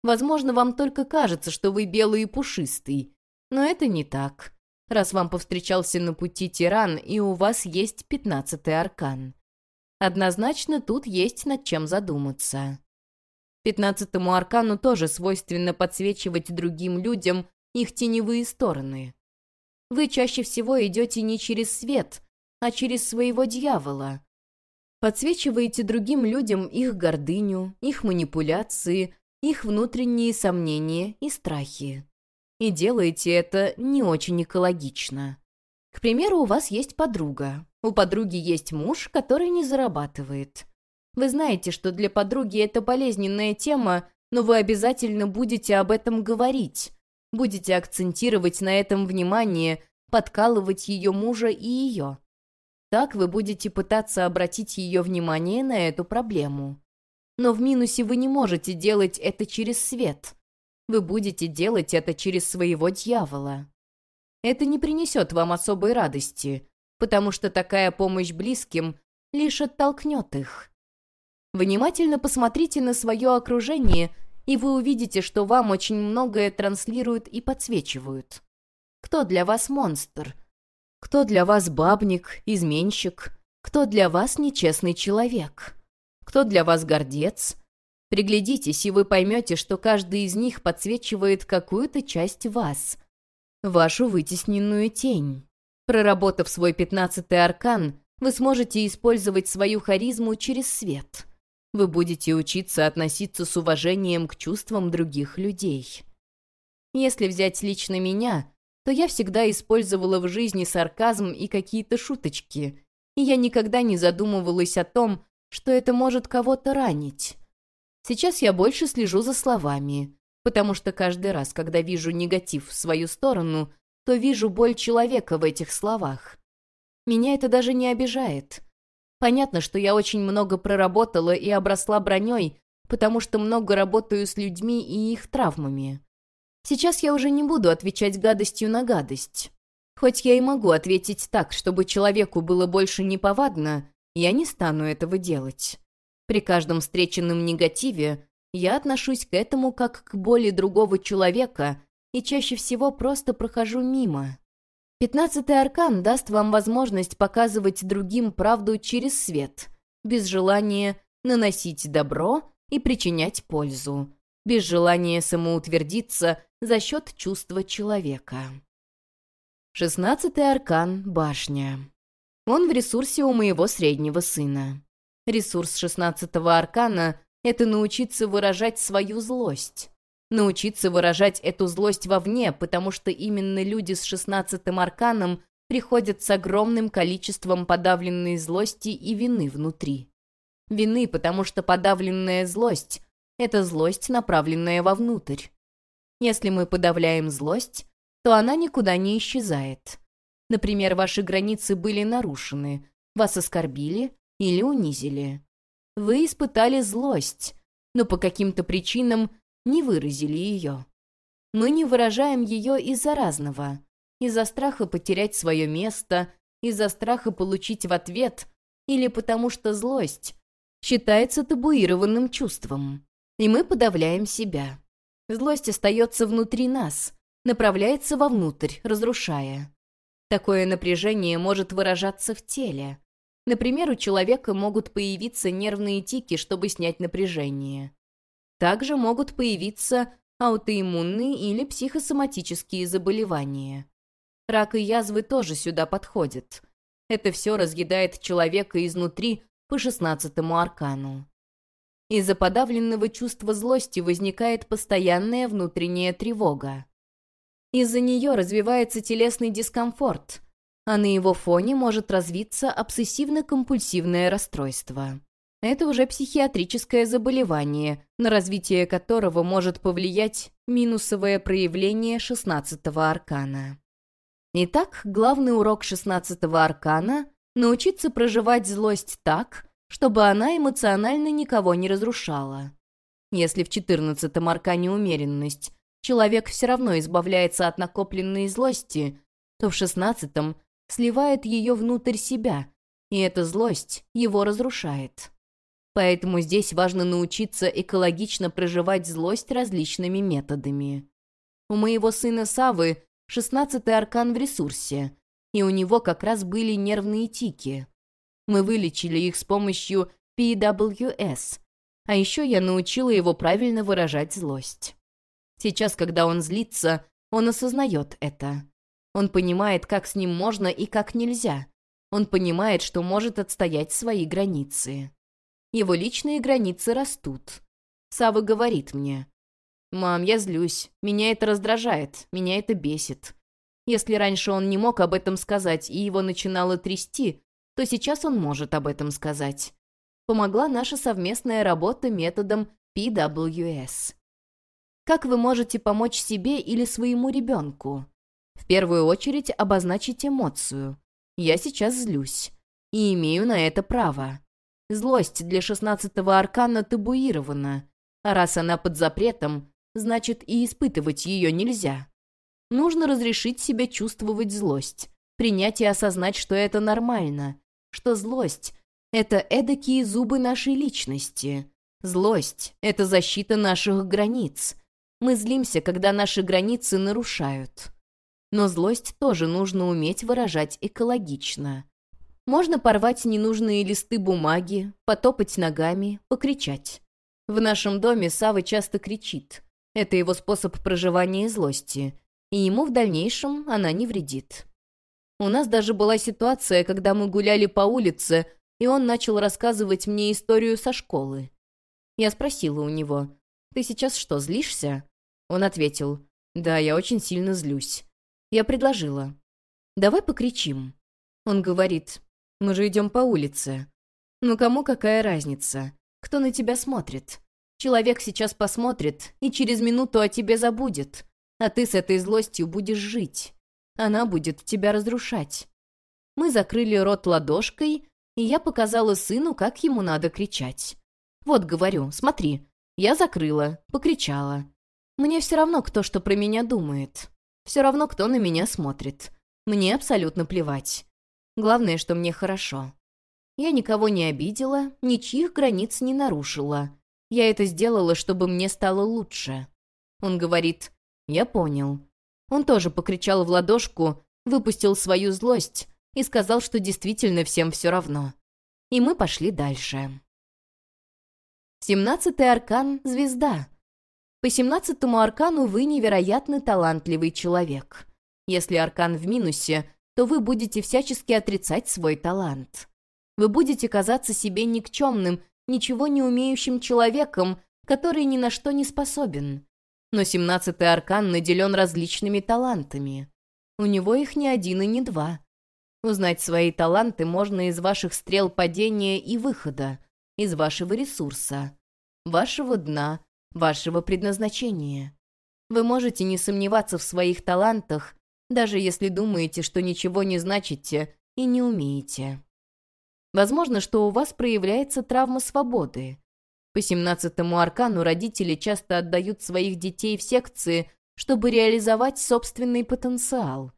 Возможно, вам только кажется, что вы белый и пушистый, но это не так, раз вам повстречался на пути тиран, и у вас есть пятнадцатый аркан. Однозначно тут есть над чем задуматься. Пятнадцатому аркану тоже свойственно подсвечивать другим людям их теневые стороны. Вы чаще всего идете не через свет, а через своего дьявола. Подсвечиваете другим людям их гордыню, их манипуляции, их внутренние сомнения и страхи. И делаете это не очень экологично. К примеру, у вас есть подруга. У подруги есть муж, который не зарабатывает. Вы знаете, что для подруги это болезненная тема, но вы обязательно будете об этом говорить. Будете акцентировать на этом внимание, подкалывать ее мужа и ее. Так вы будете пытаться обратить ее внимание на эту проблему. Но в минусе вы не можете делать это через свет. Вы будете делать это через своего дьявола. Это не принесет вам особой радости, потому что такая помощь близким лишь оттолкнет их. Внимательно посмотрите на свое окружение, и вы увидите, что вам очень многое транслируют и подсвечивают. Кто для вас монстр? Кто для вас бабник, изменщик? Кто для вас нечестный человек? Кто для вас гордец? Приглядитесь, и вы поймете, что каждый из них подсвечивает какую-то часть вас. Вашу вытесненную тень. Проработав свой пятнадцатый аркан, вы сможете использовать свою харизму через свет. Вы будете учиться относиться с уважением к чувствам других людей. Если взять лично меня, то я всегда использовала в жизни сарказм и какие-то шуточки, и я никогда не задумывалась о том, что это может кого-то ранить. Сейчас я больше слежу за словами, потому что каждый раз, когда вижу негатив в свою сторону, то вижу боль человека в этих словах. Меня это даже не обижает. Понятно, что я очень много проработала и обросла броней, потому что много работаю с людьми и их травмами. Сейчас я уже не буду отвечать гадостью на гадость. Хоть я и могу ответить так, чтобы человеку было больше неповадно, я не стану этого делать. При каждом встреченном негативе я отношусь к этому как к боли другого человека и чаще всего просто прохожу мимо. Пятнадцатый аркан даст вам возможность показывать другим правду через свет, без желания наносить добро и причинять пользу, без желания самоутвердиться за счет чувства человека. Шестнадцатый аркан — башня. Он в ресурсе у моего среднего сына. Ресурс шестнадцатого аркана — это научиться выражать свою злость. Научиться выражать эту злость вовне, потому что именно люди с шестнадцатым арканом приходят с огромным количеством подавленной злости и вины внутри. Вины, потому что подавленная злость — это злость, направленная вовнутрь. Если мы подавляем злость, то она никуда не исчезает. Например, ваши границы были нарушены, вас оскорбили или унизили. Вы испытали злость, но по каким-то причинам не выразили ее. Мы не выражаем ее из-за разного. Из-за страха потерять свое место, из-за страха получить в ответ, или потому что злость считается табуированным чувством. И мы подавляем себя. Злость остается внутри нас, направляется вовнутрь, разрушая. Такое напряжение может выражаться в теле. Например, у человека могут появиться нервные тики, чтобы снять напряжение. Также могут появиться аутоиммунные или психосоматические заболевания. Рак и язвы тоже сюда подходят. Это все разъедает человека изнутри по шестнадцатому аркану. Из-за подавленного чувства злости возникает постоянная внутренняя тревога. Из-за нее развивается телесный дискомфорт, а на его фоне может развиться обсессивно-компульсивное расстройство. Это уже психиатрическое заболевание, на развитие которого может повлиять минусовое проявление шестнадцатого аркана. Итак, главный урок шестнадцатого аркана — научиться проживать злость так, чтобы она эмоционально никого не разрушала. Если в четырнадцатом аркане умеренность, человек все равно избавляется от накопленной злости, то в шестнадцатом сливает ее внутрь себя, и эта злость его разрушает. Поэтому здесь важно научиться экологично проживать злость различными методами. У моего сына Савы шестнадцатый аркан в ресурсе, и у него как раз были нервные тики. Мы вылечили их с помощью PWS, а еще я научила его правильно выражать злость. Сейчас, когда он злится, он осознает это. Он понимает, как с ним можно и как нельзя. Он понимает, что может отстоять свои границы. Его личные границы растут. Сава говорит мне. «Мам, я злюсь. Меня это раздражает. Меня это бесит. Если раньше он не мог об этом сказать и его начинало трясти, то сейчас он может об этом сказать. помогла наша совместная работа методом PWS. Как вы можете помочь себе или своему ребенку? В первую очередь обозначить эмоцию. Я сейчас злюсь. И имею на это право. Злость для шестнадцатого аркана табуирована. А раз она под запретом, значит и испытывать ее нельзя. Нужно разрешить себе чувствовать злость, принять и осознать, что это нормально, что злость — это эдакие зубы нашей личности. Злость — это защита наших границ. Мы злимся, когда наши границы нарушают. Но злость тоже нужно уметь выражать экологично. Можно порвать ненужные листы бумаги, потопать ногами, покричать. В нашем доме Сава часто кричит. Это его способ проживания злости, и ему в дальнейшем она не вредит. У нас даже была ситуация, когда мы гуляли по улице, и он начал рассказывать мне историю со школы. Я спросила у него, «Ты сейчас что, злишься?» Он ответил, «Да, я очень сильно злюсь». Я предложила, «Давай покричим». Он говорит, «Мы же идем по улице». «Ну кому какая разница? Кто на тебя смотрит? Человек сейчас посмотрит и через минуту о тебе забудет, а ты с этой злостью будешь жить. Она будет тебя разрушать». Мы закрыли рот ладошкой, и я показала сыну, как ему надо кричать. «Вот, говорю, смотри, я закрыла, покричала. Мне все равно, кто что про меня думает. Все равно, кто на меня смотрит. Мне абсолютно плевать. Главное, что мне хорошо. Я никого не обидела, ничьих границ не нарушила. Я это сделала, чтобы мне стало лучше. Он говорит, я понял. Он тоже покричал в ладошку, выпустил свою злость и сказал, что действительно всем все равно. И мы пошли дальше. Семнадцатый аркан — звезда. По семнадцатому аркану вы невероятно талантливый человек. Если аркан в минусе, то вы будете всячески отрицать свой талант. Вы будете казаться себе никчемным, ничего не умеющим человеком, который ни на что не способен. Но семнадцатый аркан наделен различными талантами. У него их не один и не два. Узнать свои таланты можно из ваших стрел падения и выхода, из вашего ресурса, вашего дна, вашего предназначения. Вы можете не сомневаться в своих талантах, даже если думаете, что ничего не значите и не умеете. Возможно, что у вас проявляется травма свободы. По 17-му аркану родители часто отдают своих детей в секции, чтобы реализовать собственный потенциал.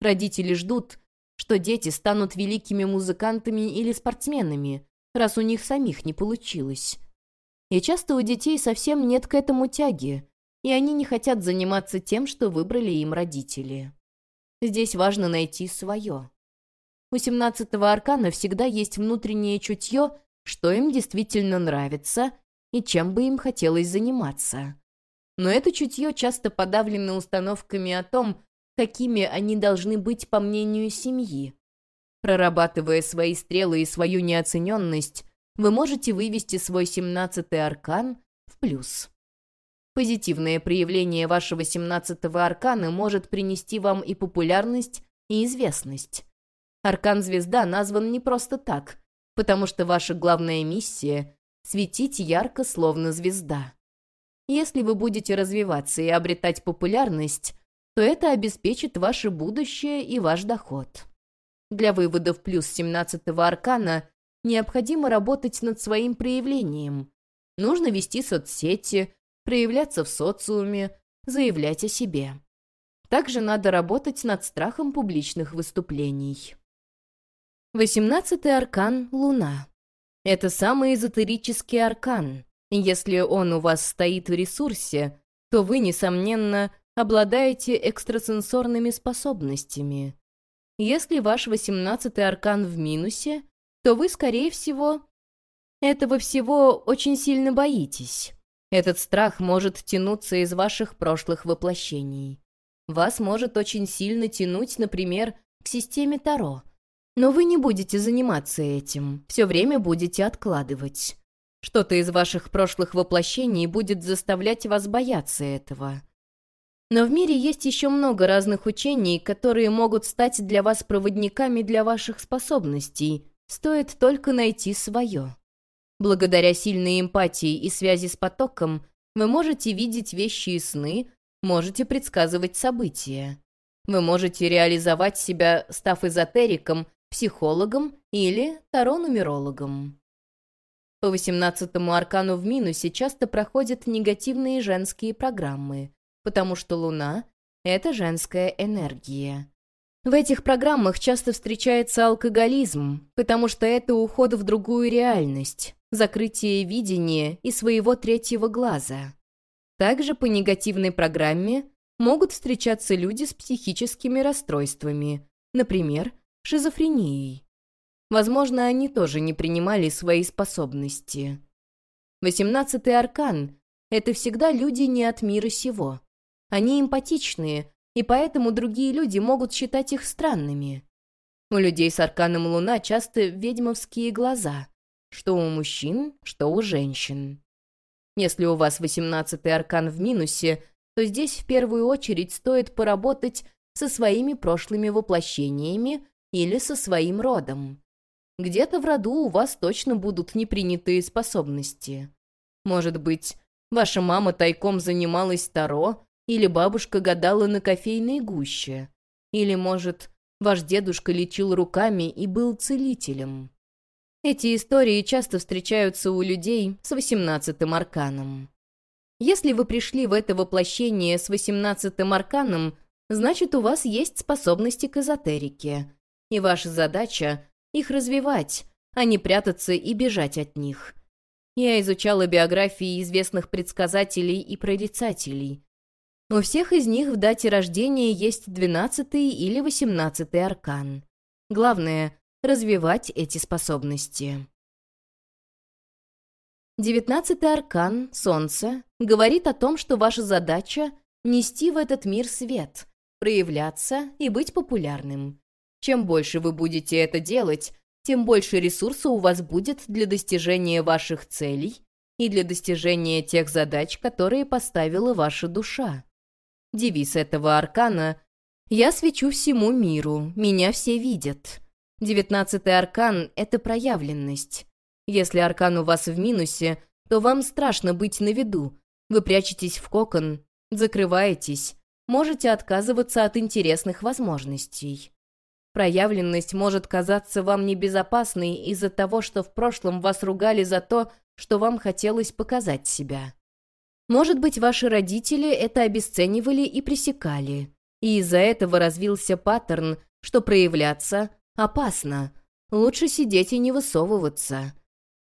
Родители ждут, что дети станут великими музыкантами или спортсменами, раз у них самих не получилось. И часто у детей совсем нет к этому тяги, и они не хотят заниматься тем, что выбрали им родители. Здесь важно найти свое. У 17-го аркана всегда есть внутреннее чутье, что им действительно нравится и чем бы им хотелось заниматься. Но это чутье часто подавлено установками о том, какими они должны быть по мнению семьи. Прорабатывая свои стрелы и свою неоцененность, вы можете вывести свой семнадцатый аркан в плюс. Позитивное проявление вашего семнадцатого аркана может принести вам и популярность, и известность. Аркан Звезда назван не просто так, потому что ваша главная миссия — светить ярко, словно звезда. Если вы будете развиваться и обретать популярность, то это обеспечит ваше будущее и ваш доход. Для выводов плюс 17-го аркана необходимо работать над своим проявлением. Нужно вести соцсети, проявляться в социуме, заявлять о себе. Также надо работать над страхом публичных выступлений. Восемнадцатый аркан — Луна. Это самый эзотерический аркан. Если он у вас стоит в ресурсе, то вы, несомненно, обладаете экстрасенсорными способностями. Если ваш восемнадцатый аркан в минусе, то вы, скорее всего, этого всего очень сильно боитесь. Этот страх может тянуться из ваших прошлых воплощений. Вас может очень сильно тянуть, например, к системе Таро. Но вы не будете заниматься этим, все время будете откладывать. Что-то из ваших прошлых воплощений будет заставлять вас бояться этого. Но в мире есть еще много разных учений, которые могут стать для вас проводниками для ваших способностей, Стоит только найти свое. Благодаря сильной эмпатии и связи с потоком вы можете видеть вещи и сны, можете предсказывать события. Вы можете реализовать себя, став эзотериком, психологом или таро-нумерологом. По 18-му аркану в минусе часто проходят негативные женские программы, потому что Луна — это женская энергия. В этих программах часто встречается алкоголизм, потому что это уход в другую реальность, закрытие видения и своего третьего глаза. Также по негативной программе могут встречаться люди с психическими расстройствами, например, шизофренией. Возможно, они тоже не принимали свои способности. Восемнадцатый аркан — это всегда люди не от мира сего. Они эмпатичные, и поэтому другие люди могут считать их странными. У людей с арканом Луна часто ведьмовские глаза, что у мужчин, что у женщин. Если у вас восемнадцатый аркан в минусе, то здесь в первую очередь стоит поработать со своими прошлыми воплощениями или со своим родом. Где-то в роду у вас точно будут непринятые способности. Может быть, ваша мама тайком занималась таро, или бабушка гадала на кофейной гуще. Или, может, ваш дедушка лечил руками и был целителем. Эти истории часто встречаются у людей с восемнадцатым арканом. Если вы пришли в это воплощение с восемнадцатым арканом, значит, у вас есть способности к эзотерике. И ваша задача — их развивать, а не прятаться и бежать от них. Я изучала биографии известных предсказателей и прорицателей. У всех из них в дате рождения есть двенадцатый или восемнадцатый аркан. Главное — развивать эти способности. Девятнадцатый аркан, Солнце, говорит о том, что ваша задача — нести в этот мир свет, проявляться и быть популярным. Чем больше вы будете это делать, тем больше ресурса у вас будет для достижения ваших целей и для достижения тех задач, которые поставила ваша душа. Девиз этого аркана «Я свечу всему миру, меня все видят». Девятнадцатый аркан — это проявленность. Если аркан у вас в минусе, то вам страшно быть на виду. Вы прячетесь в кокон, закрываетесь, можете отказываться от интересных возможностей. Проявленность может казаться вам небезопасной из-за того, что в прошлом вас ругали за то, что вам хотелось показать себя. Может быть, ваши родители это обесценивали и пресекали. И из-за этого развился паттерн, что проявляться опасно. Лучше сидеть и не высовываться.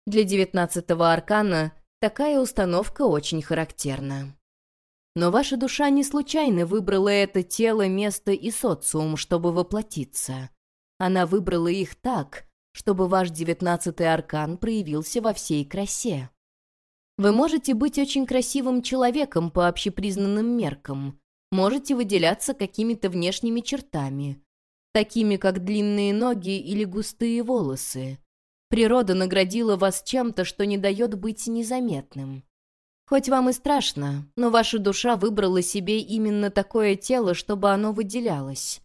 Для девятнадцатого аркана такая установка очень характерна. Но ваша душа не случайно выбрала это тело, место и социум, чтобы воплотиться. Она выбрала их так, чтобы ваш девятнадцатый аркан проявился во всей красе. Вы можете быть очень красивым человеком по общепризнанным меркам, можете выделяться какими-то внешними чертами, такими как длинные ноги или густые волосы. Природа наградила вас чем-то, что не дает быть незаметным. Хоть вам и страшно, но ваша душа выбрала себе именно такое тело, чтобы оно выделялось.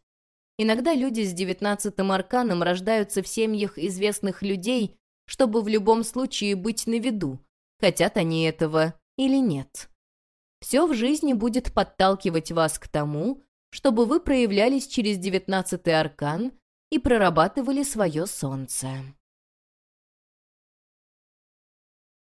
Иногда люди с девятнадцатым арканом рождаются в семьях известных людей, чтобы в любом случае быть на виду, хотят они этого или нет. Все в жизни будет подталкивать вас к тому, чтобы вы проявлялись через девятнадцатый аркан и прорабатывали свое солнце.